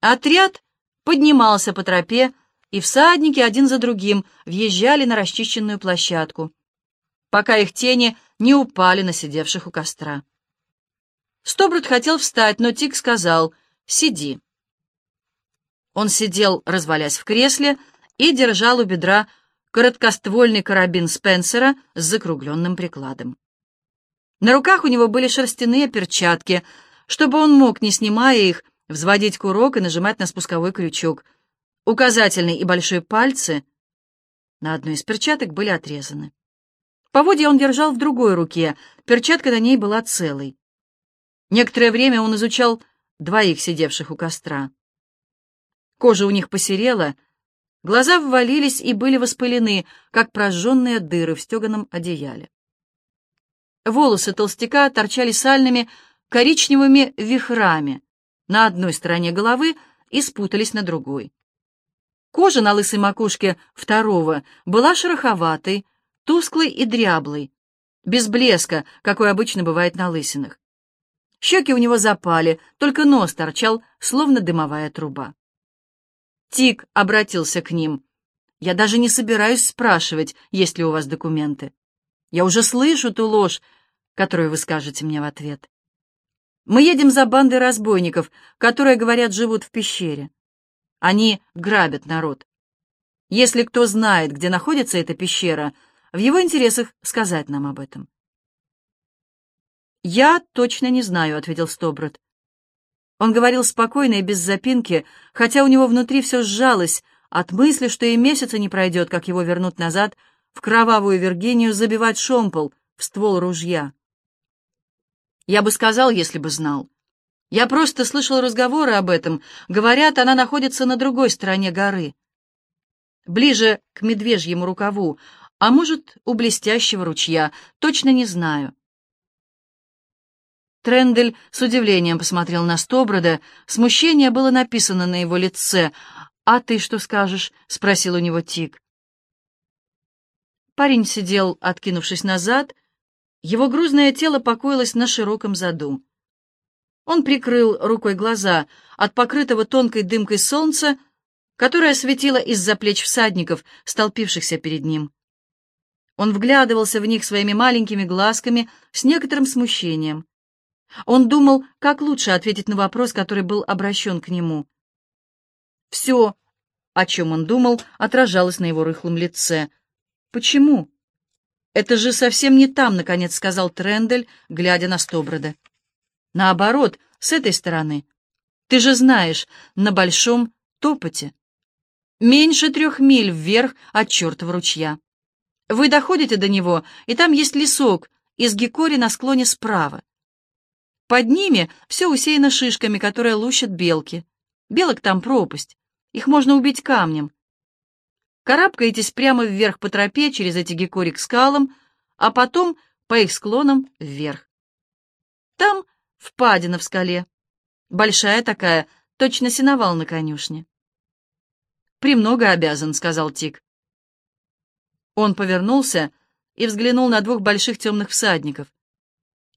Отряд поднимался по тропе, и всадники один за другим въезжали на расчищенную площадку, пока их тени не упали на сидевших у костра. Стоброд хотел встать, но Тик сказал «Сиди». Он сидел, развалясь в кресле, и держал у бедра короткоствольный карабин Спенсера с закругленным прикладом. На руках у него были шерстяные перчатки, чтобы он мог, не снимая их, взводить курок и нажимать на спусковой крючок. Указательный и большой пальцы на одной из перчаток были отрезаны. Поводья он держал в другой руке, перчатка на ней была целой. Некоторое время он изучал двоих сидевших у костра. Кожа у них посерела, глаза ввалились и были воспалены, как прожженные дыры в стеганом одеяле. Волосы толстяка торчали сальными коричневыми вихрами на одной стороне головы и спутались на другой. Кожа на лысой макушке второго была шероховатой, тусклой и дряблой, без блеска, какой обычно бывает на лысинах. Щеки у него запали, только нос торчал, словно дымовая труба. Тик обратился к ним. «Я даже не собираюсь спрашивать, есть ли у вас документы. Я уже слышу ту ложь, которую вы скажете мне в ответ. Мы едем за бандой разбойников, которые, говорят, живут в пещере. Они грабят народ. Если кто знает, где находится эта пещера, в его интересах сказать нам об этом. «Я точно не знаю», — ответил Стоброд. Он говорил спокойно и без запинки, хотя у него внутри все сжалось от мысли, что и месяца не пройдет, как его вернут назад в кровавую Виргинию забивать шомпол в ствол ружья. Я бы сказал, если бы знал. Я просто слышал разговоры об этом. Говорят, она находится на другой стороне горы. Ближе к медвежьему рукаву, а может, у блестящего ручья. Точно не знаю. Трендель с удивлением посмотрел на Стоброда. Смущение было написано на его лице. «А ты что скажешь?» — спросил у него Тик. Парень сидел, откинувшись назад. Его грузное тело покоилось на широком заду. Он прикрыл рукой глаза от покрытого тонкой дымкой солнца, которое светило из-за плеч всадников, столпившихся перед ним. Он вглядывался в них своими маленькими глазками с некоторым смущением. Он думал, как лучше ответить на вопрос, который был обращен к нему. Все, о чем он думал, отражалось на его рыхлом лице. «Почему?» «Это же совсем не там», — наконец сказал Трендель, глядя на Стоброда. «Наоборот, с этой стороны. Ты же знаешь, на большом топоте. Меньше трех миль вверх от чертова ручья. Вы доходите до него, и там есть лесок из гекори на склоне справа. Под ними все усеяно шишками, которые лущат белки. Белок там пропасть. Их можно убить камнем. Карабкаетесь прямо вверх по тропе через эти гекори к скалам, а потом по их склонам вверх. Там впадина в скале. Большая такая, точно сеновал на конюшне. «Премного обязан», — сказал Тик. Он повернулся и взглянул на двух больших темных всадников.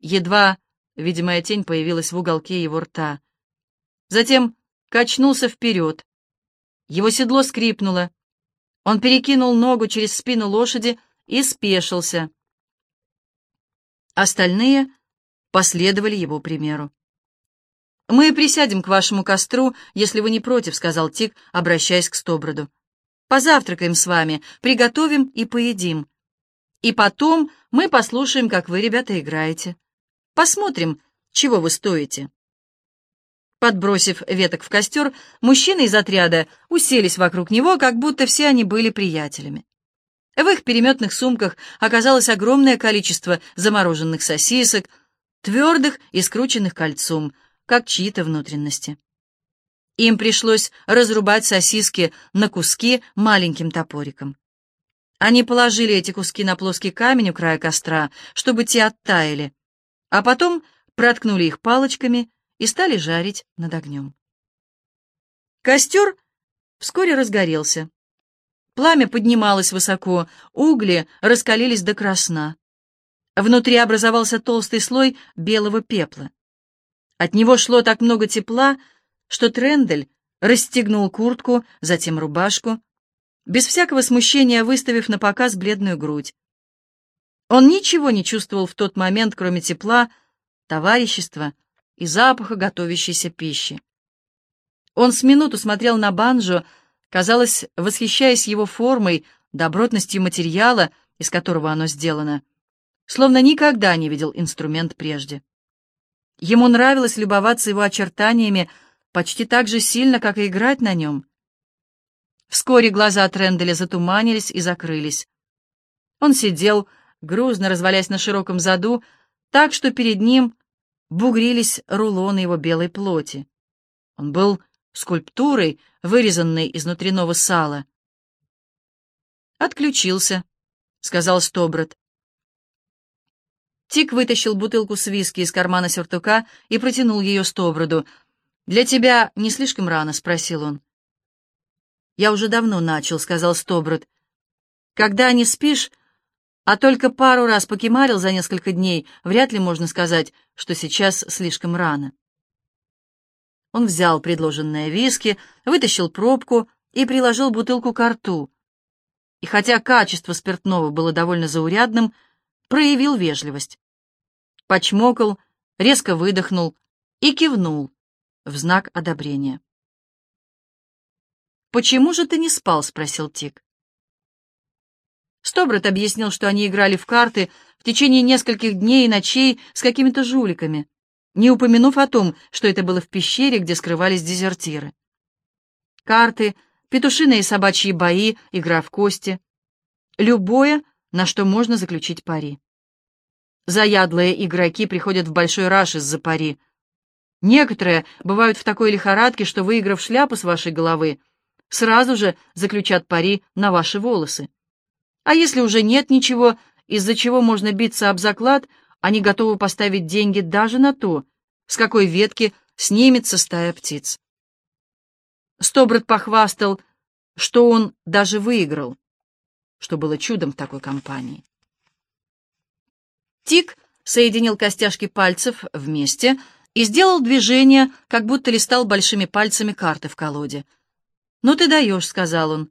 Едва Видимая тень появилась в уголке его рта. Затем качнулся вперед. Его седло скрипнуло. Он перекинул ногу через спину лошади и спешился. Остальные последовали его примеру. «Мы присядем к вашему костру, если вы не против», — сказал Тик, обращаясь к Стоброду. «Позавтракаем с вами, приготовим и поедим. И потом мы послушаем, как вы, ребята, играете». Посмотрим, чего вы стоите. Подбросив веток в костер, мужчины из отряда уселись вокруг него, как будто все они были приятелями. В их переметных сумках оказалось огромное количество замороженных сосисок, твердых и скрученных кольцом, как чьи-то внутренности. Им пришлось разрубать сосиски на куски маленьким топориком. Они положили эти куски на плоский камень у края костра, чтобы те оттаяли, а потом проткнули их палочками и стали жарить над огнем. Костер вскоре разгорелся. Пламя поднималось высоко, угли раскалились до красна. Внутри образовался толстый слой белого пепла. От него шло так много тепла, что Трендель расстегнул куртку, затем рубашку, без всякого смущения выставив на показ бледную грудь. Он ничего не чувствовал в тот момент, кроме тепла, товарищества и запаха готовящейся пищи. Он с минуту смотрел на банджо, казалось, восхищаясь его формой, добротностью материала, из которого оно сделано, словно никогда не видел инструмент прежде. Ему нравилось любоваться его очертаниями почти так же сильно, как и играть на нем. Вскоре глаза Тренделя затуманились и закрылись. Он сидел, грузно развалясь на широком заду, так что перед ним бугрились рулоны его белой плоти. Он был скульптурой, вырезанной из внутреннего сала. «Отключился», — сказал Стоброд. Тик вытащил бутылку с виски из кармана сюртука и протянул ее Стоброду. «Для тебя не слишком рано?» — спросил он. «Я уже давно начал», — сказал Стоброд. «Когда не спишь, а только пару раз покемарил за несколько дней, вряд ли можно сказать, что сейчас слишком рано». Он взял предложенное виски, вытащил пробку и приложил бутылку к рту. И хотя качество спиртного было довольно заурядным, проявил вежливость. Почмокал, резко выдохнул и кивнул в знак одобрения. «Почему же ты не спал?» — спросил Тик. Стобрат объяснил, что они играли в карты в течение нескольких дней и ночей с какими-то жуликами, не упомянув о том, что это было в пещере, где скрывались дезертиры. Карты, петушиные и собачьи бои, игра в кости. Любое, на что можно заключить пари. Заядлые игроки приходят в большой раш из-за пари. Некоторые бывают в такой лихорадке, что, выиграв шляпу с вашей головы, сразу же заключат пари на ваши волосы. А если уже нет ничего, из-за чего можно биться об заклад, они готовы поставить деньги даже на то, с какой ветки снимется стая птиц. Стобрат похвастал, что он даже выиграл что было чудом в такой компании. Тик соединил костяшки пальцев вместе и сделал движение, как будто листал большими пальцами карты в колоде. «Ну ты даешь», — сказал он.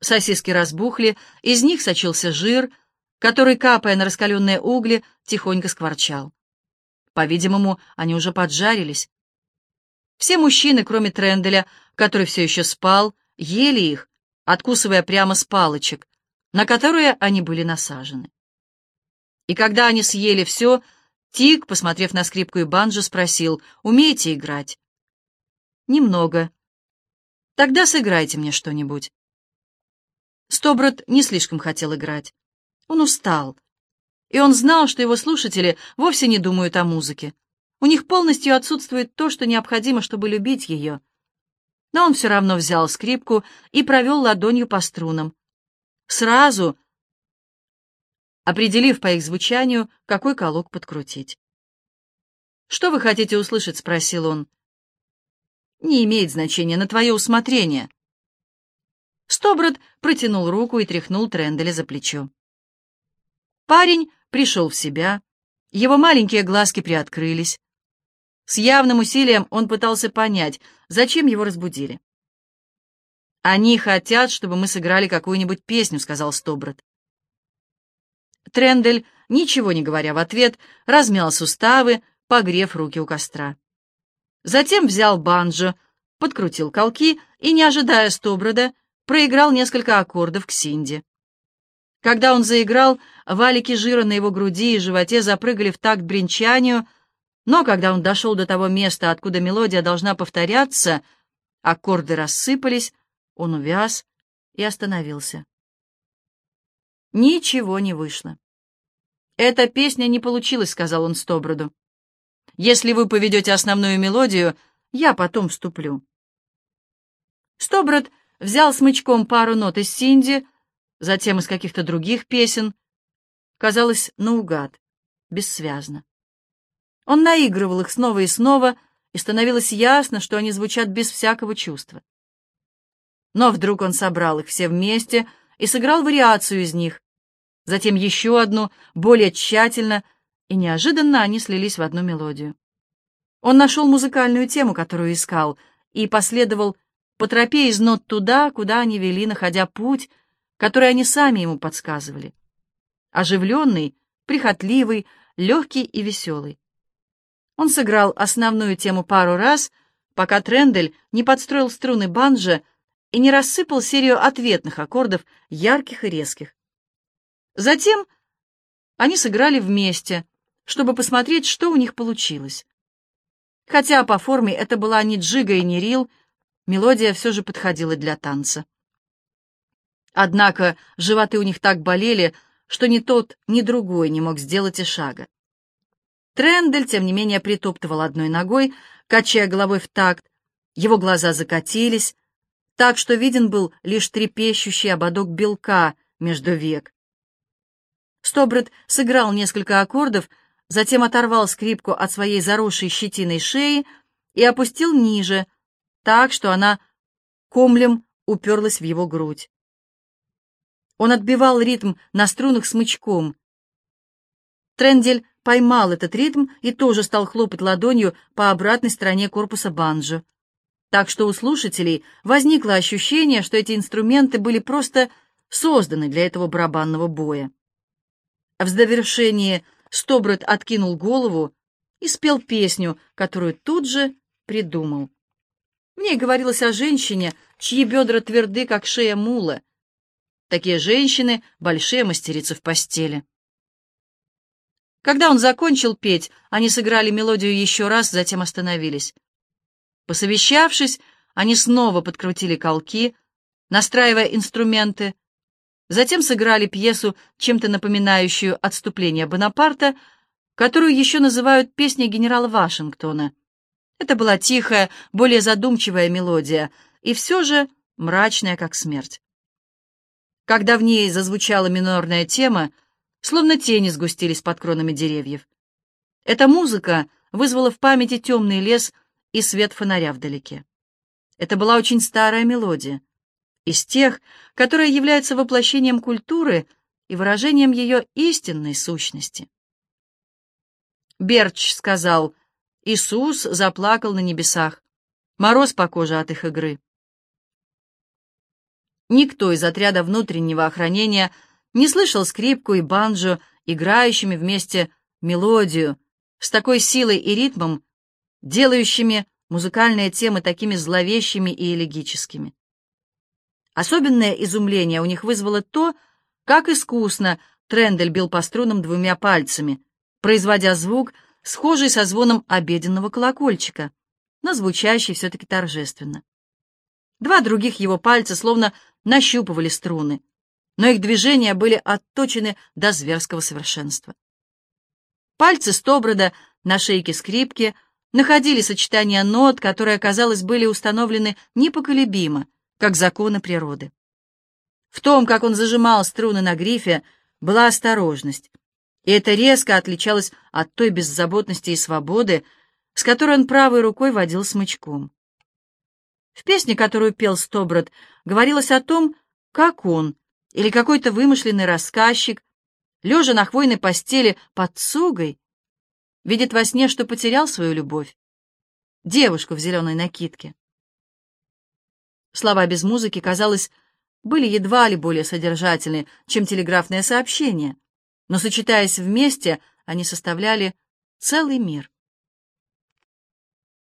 Сосиски разбухли, из них сочился жир, который, капая на раскаленные угли, тихонько скворчал. По-видимому, они уже поджарились. Все мужчины, кроме Тренделя, который все еще спал, ели их, откусывая прямо с палочек, на которые они были насажены. И когда они съели все, Тик, посмотрев на скрипку и банджо, спросил, «Умеете играть?» «Немного». «Тогда сыграйте мне что-нибудь». Стоброд не слишком хотел играть. Он устал. И он знал, что его слушатели вовсе не думают о музыке. У них полностью отсутствует то, что необходимо, чтобы любить ее — но он все равно взял скрипку и провел ладонью по струнам. Сразу определив по их звучанию, какой колок подкрутить. «Что вы хотите услышать?» — спросил он. «Не имеет значения, на твое усмотрение». Стоброд протянул руку и тряхнул Тренделя за плечо. Парень пришел в себя, его маленькие глазки приоткрылись. С явным усилием он пытался понять, зачем его разбудили. «Они хотят, чтобы мы сыграли какую-нибудь песню», — сказал Стоброд. Трендель, ничего не говоря в ответ, размял суставы, погрев руки у костра. Затем взял банджо, подкрутил колки и, не ожидая Стоброда, проиграл несколько аккордов к Синди. Когда он заиграл, валики жира на его груди и животе запрыгали в такт бренчанию — но когда он дошел до того места, откуда мелодия должна повторяться, аккорды рассыпались, он увяз и остановился. Ничего не вышло. «Эта песня не получилась», — сказал он Стоброду. «Если вы поведете основную мелодию, я потом вступлю». Стоброд взял смычком пару нот из Синди, затем из каких-то других песен. Казалось, наугад, бессвязно. Он наигрывал их снова и снова, и становилось ясно, что они звучат без всякого чувства. Но вдруг он собрал их все вместе и сыграл вариацию из них, затем еще одну, более тщательно, и неожиданно они слились в одну мелодию. Он нашел музыкальную тему, которую искал, и последовал по тропе из нот туда, куда они вели, находя путь, который они сами ему подсказывали. Оживленный, прихотливый, легкий и веселый. Он сыграл основную тему пару раз, пока Трендель не подстроил струны банджо и не рассыпал серию ответных аккордов, ярких и резких. Затем они сыграли вместе, чтобы посмотреть, что у них получилось. Хотя по форме это была не джига и не рил, мелодия все же подходила для танца. Однако животы у них так болели, что ни тот, ни другой не мог сделать и шага. Трендель, тем не менее, притоптывал одной ногой, качая головой в такт. Его глаза закатились, так что виден был лишь трепещущий ободок белка между век. Стоброд сыграл несколько аккордов, затем оторвал скрипку от своей заросшей щетиной шеи и опустил ниже, так, что она комлем уперлась в его грудь. Он отбивал ритм на струнах смычком. Трендель поймал этот ритм и тоже стал хлопать ладонью по обратной стороне корпуса банджо. Так что у слушателей возникло ощущение, что эти инструменты были просто созданы для этого барабанного боя. В завершении Стоброд откинул голову и спел песню, которую тут же придумал. В ней говорилось о женщине, чьи бедра тверды, как шея мула. Такие женщины — большие мастерицы в постели. Когда он закончил петь, они сыграли мелодию еще раз, затем остановились. Посовещавшись, они снова подкрутили колки, настраивая инструменты, затем сыграли пьесу, чем-то напоминающую «Отступление Бонапарта», которую еще называют песней генерала Вашингтона. Это была тихая, более задумчивая мелодия, и все же мрачная, как смерть. Когда в ней зазвучала минорная тема, словно тени сгустились под кронами деревьев. Эта музыка вызвала в памяти темный лес и свет фонаря вдалеке. Это была очень старая мелодия, из тех, которая является воплощением культуры и выражением ее истинной сущности. Берч сказал, Иисус заплакал на небесах, мороз по коже от их игры. Никто из отряда внутреннего охранения не слышал скрипку и банджо, играющими вместе мелодию, с такой силой и ритмом, делающими музыкальные темы такими зловещими и элегическими. Особенное изумление у них вызвало то, как искусно Трендель бил по струнам двумя пальцами, производя звук, схожий со звоном обеденного колокольчика, но звучащий все-таки торжественно. Два других его пальца словно нащупывали струны, но их движения были отточены до зверского совершенства. Пальцы Стоброда на шейке скрипки находили сочетания нот, которые, казалось, были установлены непоколебимо, как законы природы. В том, как он зажимал струны на грифе, была осторожность, и это резко отличалось от той беззаботности и свободы, с которой он правой рукой водил смычком. В песне, которую пел Стоброд, говорилось о том, как он, или какой-то вымышленный рассказчик, лежа на хвойной постели под цугой, видит во сне, что потерял свою любовь, девушку в зеленой накидке. Слова без музыки, казалось, были едва ли более содержательны, чем телеграфное сообщение, но, сочетаясь вместе, они составляли целый мир.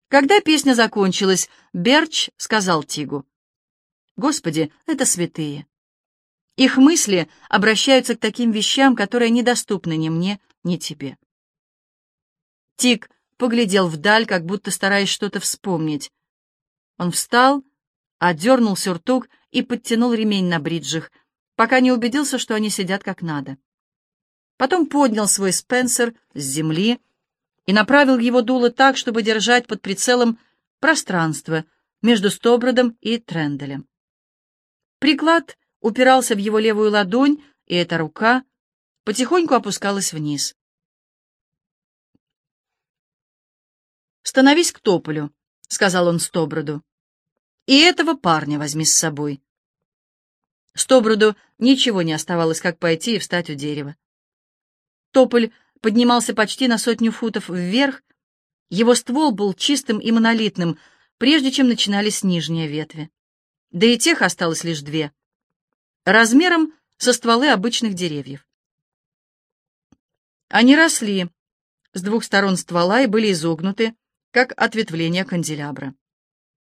Когда песня закончилась, Берч сказал Тигу, «Господи, это святые. Их мысли обращаются к таким вещам, которые недоступны ни мне, ни тебе. Тик поглядел вдаль, как будто стараясь что-то вспомнить. Он встал, отдернул сюртук и подтянул ремень на бриджах, пока не убедился, что они сидят как надо. Потом поднял свой Спенсер с земли и направил его дуло так, чтобы держать под прицелом пространство между Стобродом и Тренделем. Приклад упирался в его левую ладонь, и эта рука потихоньку опускалась вниз. «Становись к тополю», — сказал он Стоброду. «И этого парня возьми с собой». Стоброду ничего не оставалось, как пойти и встать у дерева. Тополь поднимался почти на сотню футов вверх, его ствол был чистым и монолитным, прежде чем начинались нижние ветви. Да и тех осталось лишь две. Размером со стволы обычных деревьев. Они росли с двух сторон ствола и были изогнуты, как ответвление канделябра.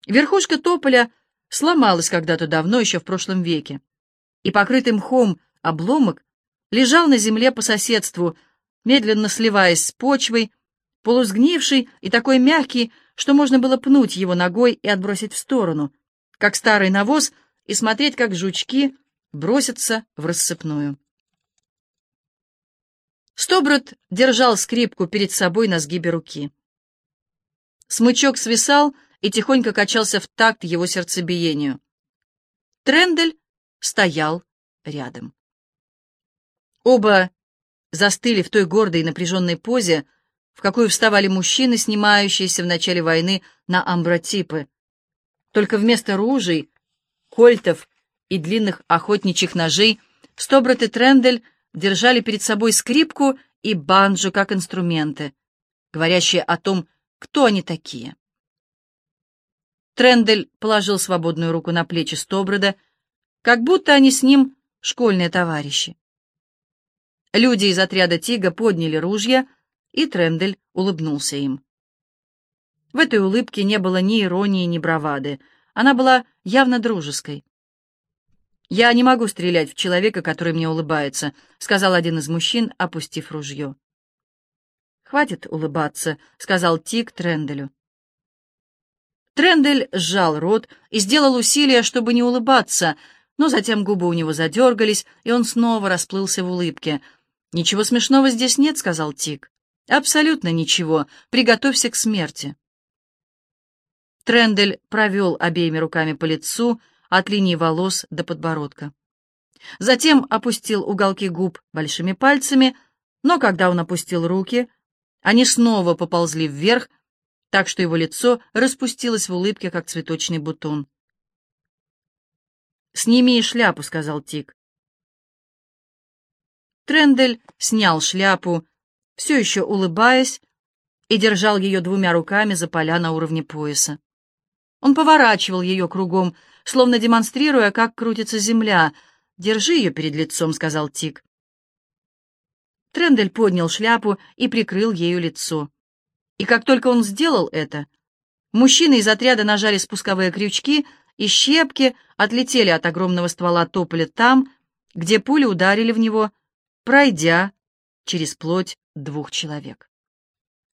Верхушка тополя сломалась когда-то давно, еще в прошлом веке, и покрытый мхом обломок лежал на земле по соседству, медленно сливаясь с почвой, полусгнивший и такой мягкий, что можно было пнуть его ногой и отбросить в сторону, как старый навоз, и смотреть, как жучки бросятся в рассыпную. Стоброд держал скрипку перед собой на сгибе руки. Смычок свисал и тихонько качался в такт его сердцебиению. Трендель стоял рядом. Оба застыли в той гордой и напряженной позе, в какую вставали мужчины, снимающиеся в начале войны на амбротипы. Только вместо ружей, кольтов и длинных охотничьих ножей Стобрат и Трендель держали перед собой скрипку и банджо как инструменты, говорящие о том, кто они такие. Трендель положил свободную руку на плечи Стоброда, как будто они с ним школьные товарищи. Люди из отряда Тига подняли ружья, и Трендель улыбнулся им. В этой улыбке не было ни иронии, ни бравады. Она была явно дружеской. «Я не могу стрелять в человека, который мне улыбается», — сказал один из мужчин, опустив ружье. «Хватит улыбаться», — сказал Тик Тренделю. Трендель сжал рот и сделал усилие, чтобы не улыбаться, но затем губы у него задергались, и он снова расплылся в улыбке — «Ничего смешного здесь нет», — сказал Тик. «Абсолютно ничего. Приготовься к смерти». Трендель провел обеими руками по лицу, от линии волос до подбородка. Затем опустил уголки губ большими пальцами, но когда он опустил руки, они снова поползли вверх, так что его лицо распустилось в улыбке, как цветочный бутон. «Сними шляпу», — сказал Тик. Трендель снял шляпу, все еще улыбаясь, и держал ее двумя руками за поля на уровне пояса. Он поворачивал ее кругом, словно демонстрируя, как крутится земля. «Держи ее перед лицом», — сказал Тик. Трендель поднял шляпу и прикрыл ею лицо. И как только он сделал это, мужчины из отряда нажали спусковые крючки, и щепки отлетели от огромного ствола тополя там, где пули ударили в него — пройдя через плоть двух человек.